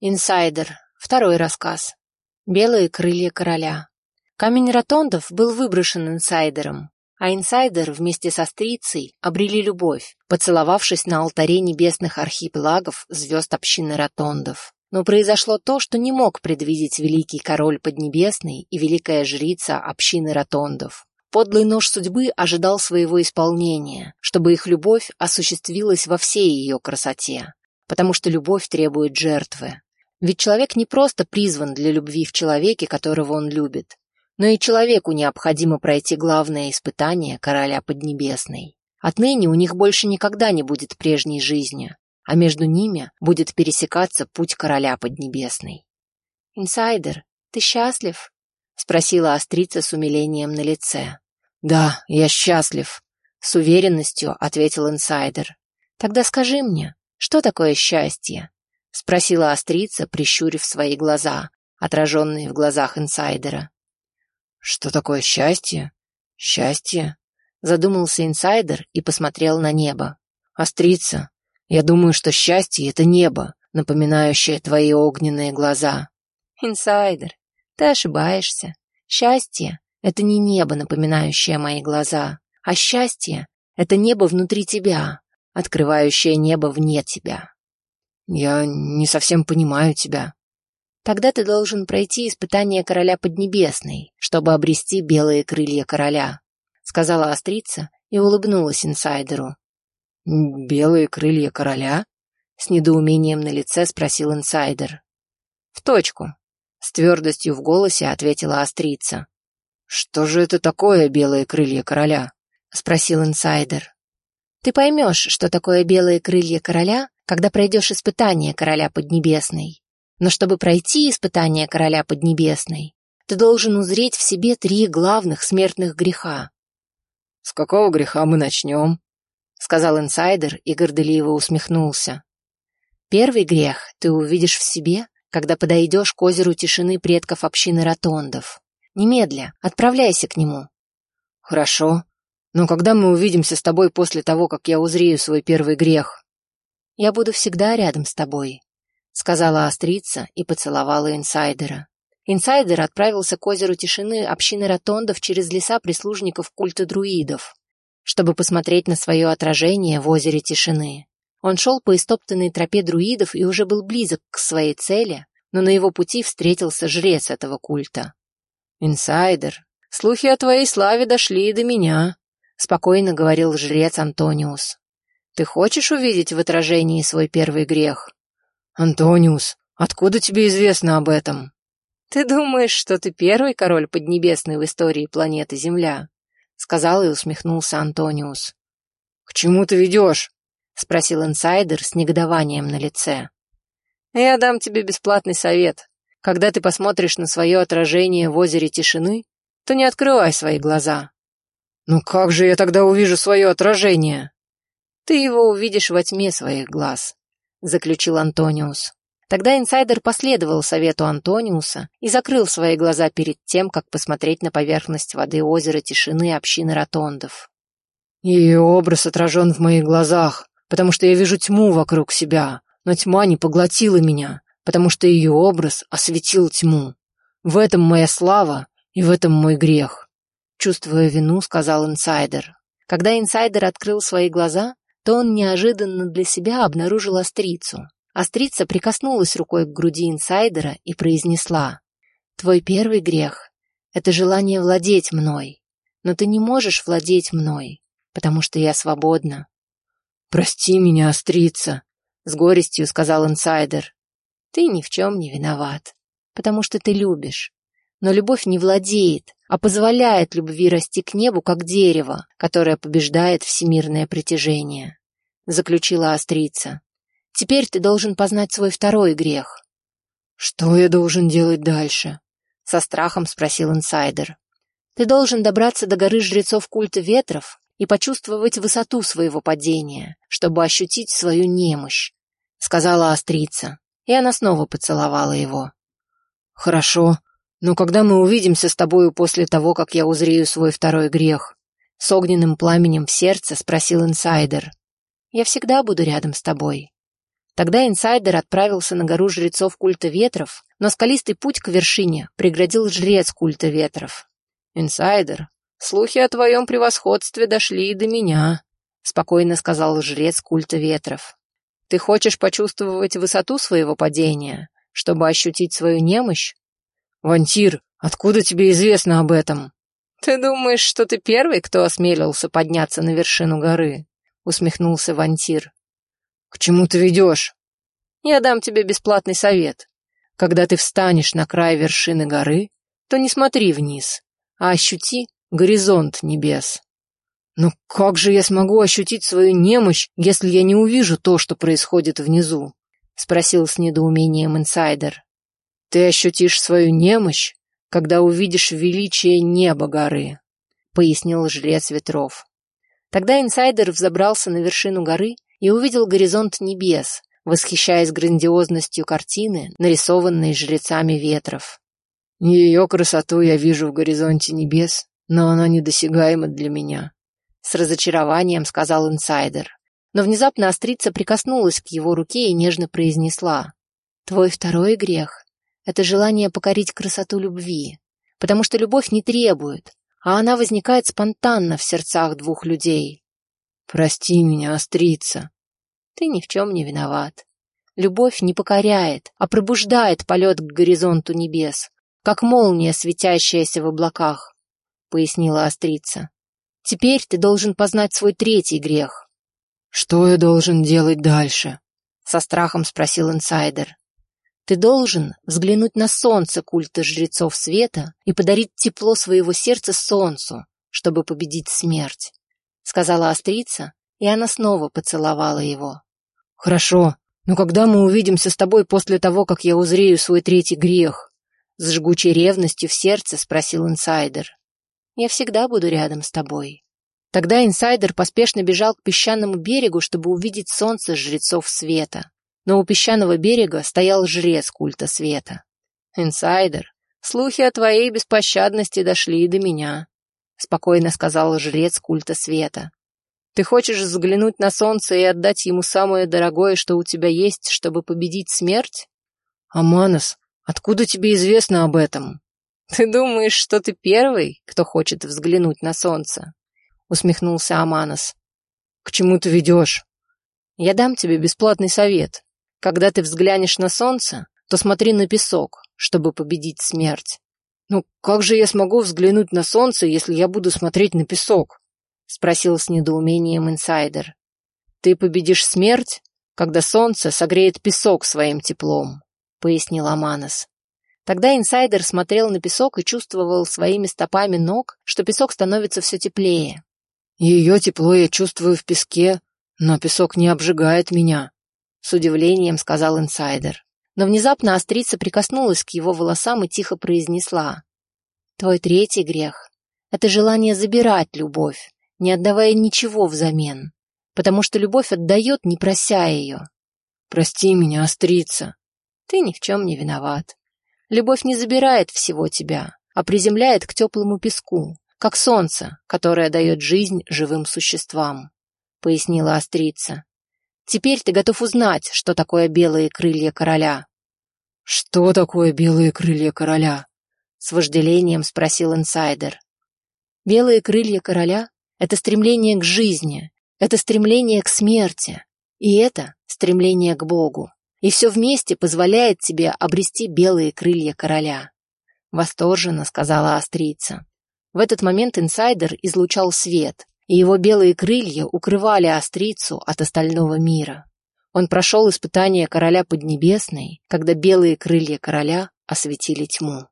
Инсайдер. Второй рассказ. Белые крылья короля. Камень ротондов был выброшен инсайдером, а инсайдер вместе со стрицей обрели любовь, поцеловавшись на алтаре небесных архипелагов звезд общины ротондов. Но произошло то, что не мог предвидеть великий король Поднебесный и великая жрица общины ротондов. Подлый нож судьбы ожидал своего исполнения, чтобы их любовь осуществилась во всей ее красоте, потому что любовь требует жертвы. Ведь человек не просто призван для любви в человеке, которого он любит, но и человеку необходимо пройти главное испытание короля Поднебесной. Отныне у них больше никогда не будет прежней жизни, а между ними будет пересекаться путь короля Поднебесной. «Инсайдер, ты счастлив?» — спросила Острица с умилением на лице. «Да, я счастлив», — с уверенностью ответил инсайдер. «Тогда скажи мне, что такое счастье?» — спросила Острица, прищурив свои глаза, отраженные в глазах инсайдера. «Что такое счастье? Счастье?» — задумался инсайдер и посмотрел на небо. «Острица, я думаю, что счастье — это небо, напоминающее твои огненные глаза». «Инсайдер, ты ошибаешься. Счастье — это не небо, напоминающее мои глаза, а счастье — это небо внутри тебя, открывающее небо вне тебя». «Я не совсем понимаю тебя». «Тогда ты должен пройти испытание короля Поднебесной, чтобы обрести белые крылья короля», сказала Острица и улыбнулась инсайдеру. «Белые крылья короля?» С недоумением на лице спросил инсайдер. «В точку», — с твердостью в голосе ответила Острица. «Что же это такое белые крылья короля?» — спросил инсайдер. «Ты поймешь, что такое белые крылья короля, когда пройдешь испытание короля Поднебесной. Но чтобы пройти испытание короля Поднебесной, ты должен узреть в себе три главных смертных греха. «С какого греха мы начнем?» — сказал инсайдер и горделиво усмехнулся. «Первый грех ты увидишь в себе, когда подойдешь к озеру тишины предков общины ротондов. Немедля, отправляйся к нему». «Хорошо. Но когда мы увидимся с тобой после того, как я узрею свой первый грех?» «Я буду всегда рядом с тобой», — сказала Острица и поцеловала инсайдера. Инсайдер отправился к озеру тишины общины ротондов через леса прислужников культа друидов, чтобы посмотреть на свое отражение в озере тишины. Он шел по истоптанной тропе друидов и уже был близок к своей цели, но на его пути встретился жрец этого культа. «Инсайдер, слухи о твоей славе дошли и до меня», — спокойно говорил жрец Антониус. Ты хочешь увидеть в отражении свой первый грех? Антониус, откуда тебе известно об этом? Ты думаешь, что ты первый король Поднебесный в истории планеты Земля? Сказал и усмехнулся Антониус. К чему ты ведешь? Спросил инсайдер с негодованием на лице. Я дам тебе бесплатный совет. Когда ты посмотришь на свое отражение в озере тишины, то не открывай свои глаза. Ну как же я тогда увижу свое отражение? «Ты его увидишь во тьме своих глаз», — заключил Антониус. Тогда инсайдер последовал совету Антониуса и закрыл свои глаза перед тем, как посмотреть на поверхность воды озера тишины общины ротондов. Ее образ отражен в моих глазах, потому что я вижу тьму вокруг себя, но тьма не поглотила меня, потому что ее образ осветил тьму. В этом моя слава и в этом мой грех. Чувствуя вину, сказал инсайдер. Когда инсайдер открыл свои глаза, то он неожиданно для себя обнаружил острицу. Острица прикоснулась рукой к груди инсайдера и произнесла «Твой первый грех — это желание владеть мной, но ты не можешь владеть мной, потому что я свободна». «Прости меня, Острица», — с горестью сказал инсайдер. «Ты ни в чем не виноват, потому что ты любишь. Но любовь не владеет, а позволяет любви расти к небу, как дерево, которое побеждает всемирное притяжение», — заключила Острица. «Теперь ты должен познать свой второй грех». «Что я должен делать дальше?» — со страхом спросил инсайдер. «Ты должен добраться до горы жрецов культа ветров и почувствовать высоту своего падения, чтобы ощутить свою немощь», — сказала Острица, и она снова поцеловала его. «Хорошо», но когда мы увидимся с тобою после того, как я узрею свой второй грех?» С огненным пламенем в сердце спросил инсайдер. «Я всегда буду рядом с тобой». Тогда инсайдер отправился на гору жрецов культа ветров, но скалистый путь к вершине преградил жрец культа ветров. «Инсайдер, слухи о твоем превосходстве дошли и до меня», спокойно сказал жрец культа ветров. «Ты хочешь почувствовать высоту своего падения, чтобы ощутить свою немощь?» «Вантир, откуда тебе известно об этом?» «Ты думаешь, что ты первый, кто осмелился подняться на вершину горы?» усмехнулся Вантир. «К чему ты ведешь?» «Я дам тебе бесплатный совет. Когда ты встанешь на край вершины горы, то не смотри вниз, а ощути горизонт небес. Но как же я смогу ощутить свою немощь, если я не увижу то, что происходит внизу? Спросил с недоумением инсайдер. Ты ощутишь свою немощь, когда увидишь величие неба горы, пояснил жрец ветров. Тогда инсайдер взобрался на вершину горы и увидел горизонт небес, восхищаясь грандиозностью картины, нарисованной жрецами ветров. Ее красоту я вижу в горизонте небес, но она недосягаема для меня. С разочарованием сказал инсайдер. Но внезапно острица прикоснулась к его руке и нежно произнесла. «Твой второй грех — это желание покорить красоту любви, потому что любовь не требует, а она возникает спонтанно в сердцах двух людей. Прости меня, острица. Ты ни в чем не виноват. Любовь не покоряет, а пробуждает полет к горизонту небес, как молния, светящаяся в облаках, — пояснила Острица. Теперь ты должен познать свой третий грех. Что я должен делать дальше? Со страхом спросил инсайдер. Ты должен взглянуть на солнце культа жрецов света и подарить тепло своего сердца солнцу, чтобы победить смерть, — сказала Острица, и она снова поцеловала его. «Хорошо, но когда мы увидимся с тобой после того, как я узрею свой третий грех?» С жгучей ревностью в сердце спросил инсайдер. «Я всегда буду рядом с тобой». Тогда инсайдер поспешно бежал к песчаному берегу, чтобы увидеть солнце жрецов света. Но у песчаного берега стоял жрец культа света. «Инсайдер, слухи о твоей беспощадности дошли и до меня», спокойно сказал жрец культа света. «Ты хочешь взглянуть на солнце и отдать ему самое дорогое, что у тебя есть, чтобы победить смерть?» «Аманос, Откуда тебе известно об этом? Ты думаешь, что ты первый, кто хочет взглянуть на солнце? Усмехнулся Аманос. К чему ты ведешь? Я дам тебе бесплатный совет. Когда ты взглянешь на солнце, то смотри на песок, чтобы победить смерть. Ну, как же я смогу взглянуть на солнце, если я буду смотреть на песок? Спросил с недоумением инсайдер. Ты победишь смерть, когда солнце согреет песок своим теплом. — пояснил Аманос. Тогда инсайдер смотрел на песок и чувствовал своими стопами ног, что песок становится все теплее. «Ее тепло я чувствую в песке, но песок не обжигает меня», — с удивлением сказал инсайдер. Но внезапно острица прикоснулась к его волосам и тихо произнесла. «Твой третий грех — это желание забирать любовь, не отдавая ничего взамен, потому что любовь отдает, не прося ее». «Прости меня, острица», ты ни в чем не виноват. Любовь не забирает всего тебя, а приземляет к теплому песку, как солнце, которое дает жизнь живым существам», — пояснила Острица. «Теперь ты готов узнать, что такое белые крылья короля». «Что такое белые крылья короля?» — с вожделением спросил инсайдер. «Белые крылья короля — это стремление к жизни, это стремление к смерти, и это стремление к Богу и все вместе позволяет тебе обрести белые крылья короля. Восторженно сказала Острица. В этот момент инсайдер излучал свет, и его белые крылья укрывали Острицу от остального мира. Он прошел испытание короля Поднебесной, когда белые крылья короля осветили тьму.